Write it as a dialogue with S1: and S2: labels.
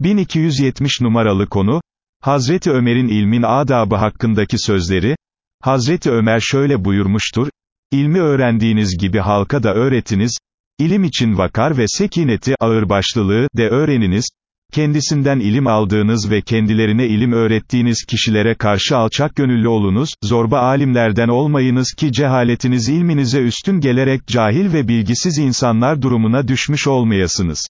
S1: 1270 numaralı konu, Hazreti Ömer'in ilmin adabı hakkındaki sözleri, Hazreti Ömer şöyle buyurmuştur, İlmi öğrendiğiniz gibi halka da öğretiniz, ilim için vakar ve sekineti, ağırbaşlılığı, de öğreniniz, kendisinden ilim aldığınız ve kendilerine ilim öğrettiğiniz kişilere karşı alçak gönüllü olunuz, zorba alimlerden olmayınız ki cehaletiniz ilminize üstün gelerek cahil ve bilgisiz insanlar durumuna düşmüş olmayasınız.